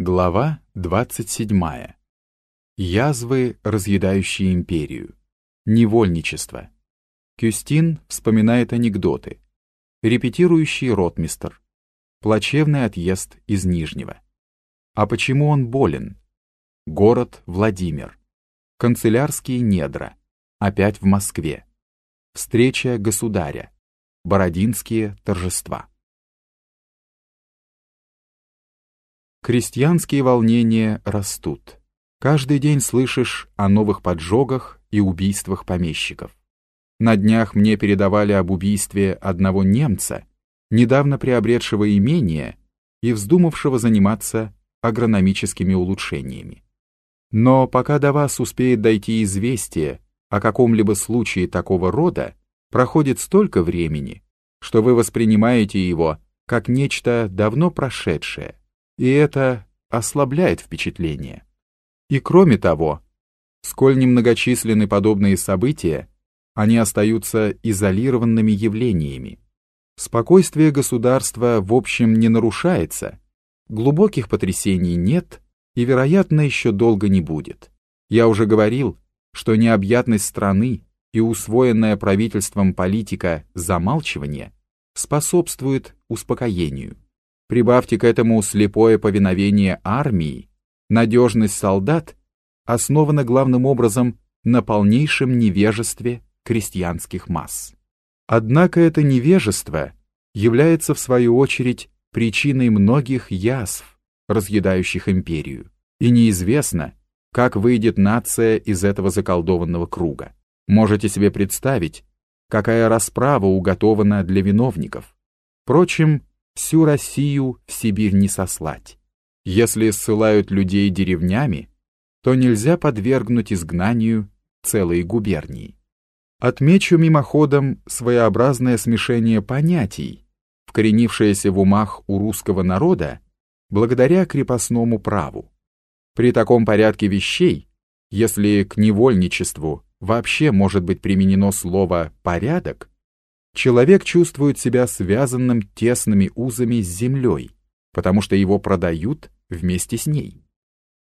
Глава 27. Язвы, разъедающие империю. Невольничество. Кюстин вспоминает анекдоты. Репетирующий ротмистр. Плачевный отъезд из Нижнего. А почему он болен? Город Владимир. Канцелярские недра. Опять в Москве. Встреча государя. Бородинские торжества. Крестьянские волнения растут. Каждый день слышишь о новых поджогах и убийствах помещиков. На днях мне передавали об убийстве одного немца, недавно приобретшего имение и вздумавшего заниматься агрономическими улучшениями. Но пока до вас успеет дойти известие о каком-либо случае такого рода, проходит столько времени, что вы воспринимаете его как нечто давно прошедшее, и это ослабляет впечатление. И кроме того, сколь немногочисленны подобные события, они остаются изолированными явлениями. Спокойствие государства в общем не нарушается, глубоких потрясений нет и, вероятно, еще долго не будет. Я уже говорил, что необъятность страны и усвоенная правительством политика замалчивания способствует успокоению. Прибавьте к этому слепое повиновение армии, надежность солдат основана главным образом на полнейшем невежестве крестьянских масс. Однако это невежество является в свою очередь причиной многих язв, разъедающих империю, и неизвестно, как выйдет нация из этого заколдованного круга. Можете себе представить, какая расправа уготована для виновников. Впрочем, всю Россию в Сибирь не сослать. Если ссылают людей деревнями, то нельзя подвергнуть изгнанию целые губернии. Отмечу мимоходом своеобразное смешение понятий, вкоренившееся в умах у русского народа благодаря крепостному праву. При таком порядке вещей, если к невольничеству вообще может быть применено слово «порядок», человек чувствует себя связанным тесными узами с землей, потому что его продают вместе с ней.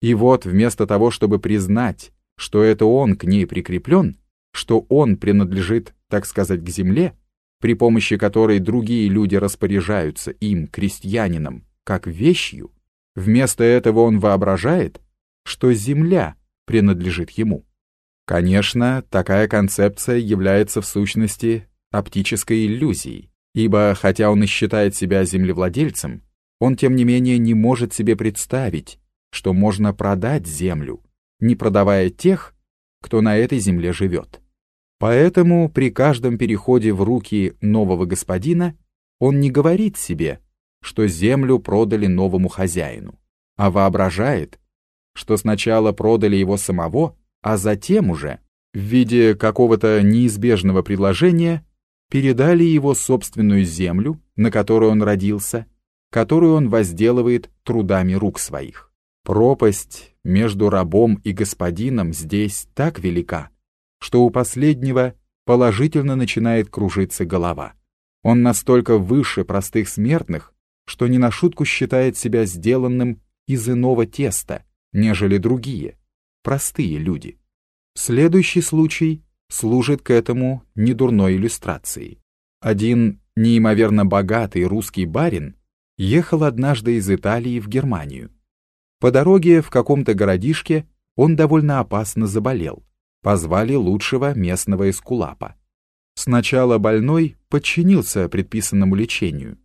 И вот вместо того, чтобы признать, что это он к ней прикреплен, что он принадлежит, так сказать, к земле, при помощи которой другие люди распоряжаются им, крестьянином, как вещью, вместо этого он воображает, что земля принадлежит ему. Конечно, такая концепция является в сущности оптической иллюзией, ибо хотя он и считает себя землевладельцем, он тем не менее не может себе представить, что можно продать землю, не продавая тех, кто на этой земле живет. Поэтому при каждом переходе в руки нового господина он не говорит себе, что землю продали новому хозяину, а воображает, что сначала продали его самого, а затем уже, в виде какого-то неизбежного предложения, передали его собственную землю, на которой он родился, которую он возделывает трудами рук своих. Пропасть между рабом и господином здесь так велика, что у последнего положительно начинает кружиться голова. Он настолько выше простых смертных, что не на шутку считает себя сделанным из иного теста, нежели другие, простые люди. Следующий случай служит к этому недурной иллюстрацией. Один неимоверно богатый русский барин ехал однажды из Италии в Германию. По дороге в каком-то городишке он довольно опасно заболел. Позвали лучшего местного эскулапа. Сначала больной подчинился предписанному лечению,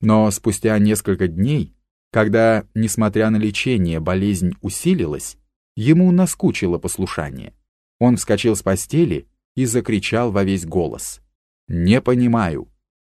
но спустя несколько дней, когда, несмотря на лечение, болезнь усилилась, ему наскучило послушание. Он вскочил с постели и закричал во весь голос. «Не понимаю,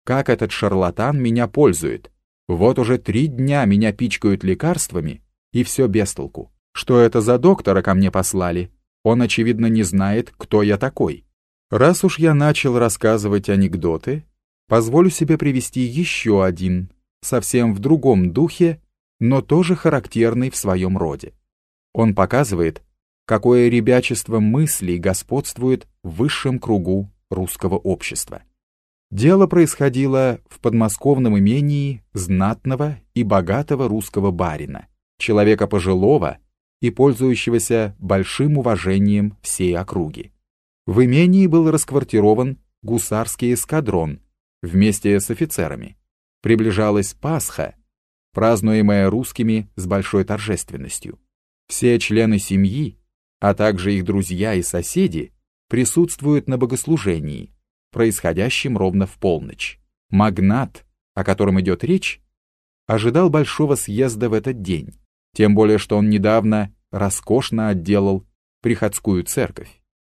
как этот шарлатан меня пользует. Вот уже три дня меня пичкают лекарствами, и все без толку. Что это за доктора ко мне послали? Он, очевидно, не знает, кто я такой. Раз уж я начал рассказывать анекдоты, позволю себе привести еще один, совсем в другом духе, но тоже характерный в своем роде. Он показывает, какое ребячество мыслей господствует в высшем кругу русского общества. Дело происходило в подмосковном имении знатного и богатого русского барина, человека пожилого и пользующегося большим уважением всей округи. В имении был расквартирован гусарский эскадрон вместе с офицерами. Приближалась Пасха, празднуемая русскими с большой торжественностью. Все члены семьи, а также их друзья и соседи, присутствуют на богослужении, происходящем ровно в полночь. Магнат, о котором идет речь, ожидал большого съезда в этот день, тем более что он недавно роскошно отделал приходскую церковь.